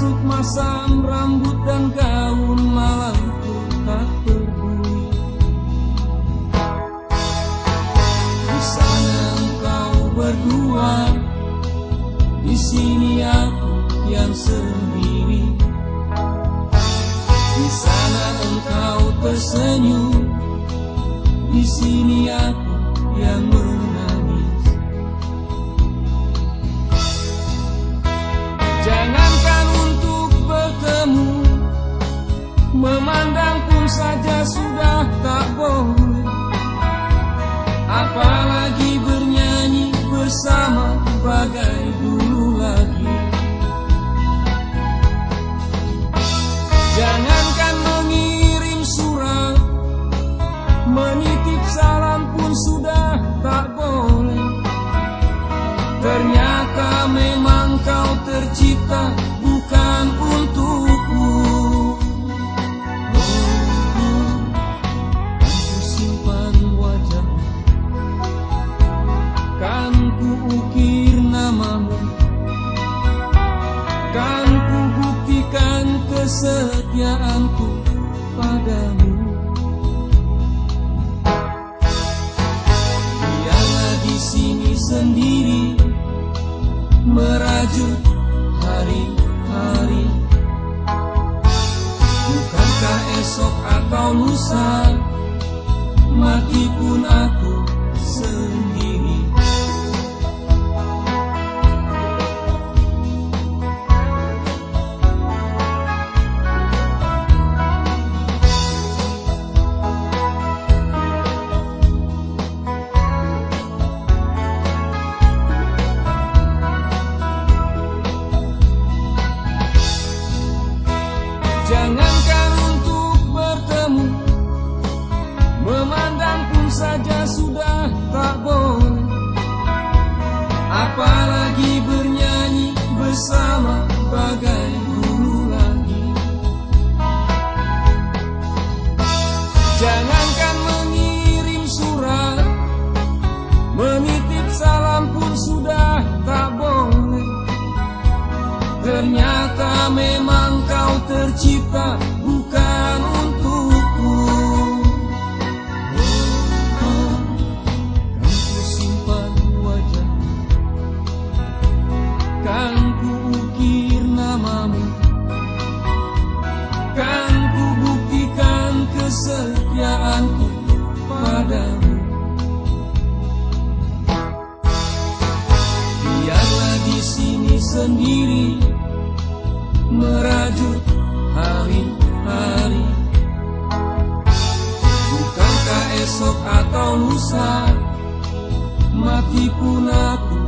Masuk masam rambut dan gaun malam ku tak berbunyi Di sana engkau berdua Di sini aku yang sendiri. Di sana engkau tersenyum Di sini aku yang Memandang pun saja sudah tak boleh. Apalagi bernyanyi bersama bagai dulu lagi. Jangankan mengirim surat Menitip salam pun sudah tak boleh. Ternyata memang kau tercipta kesetiaanku padamu. Biarlah di sini sendiri merajut hari-hari. Bukankah esok atau lusa mati pun aku Jangankan untuk bertemu Memandang pun saja sudah tak boleh. Apalagi bernyanyi bersama bagai dulu lagi. Jangankan mengirim surat Menitip salam pun sudah tak boleh. Ternyata memang kesetiaanku padamu. Biarlah di sini sendiri mati pun aku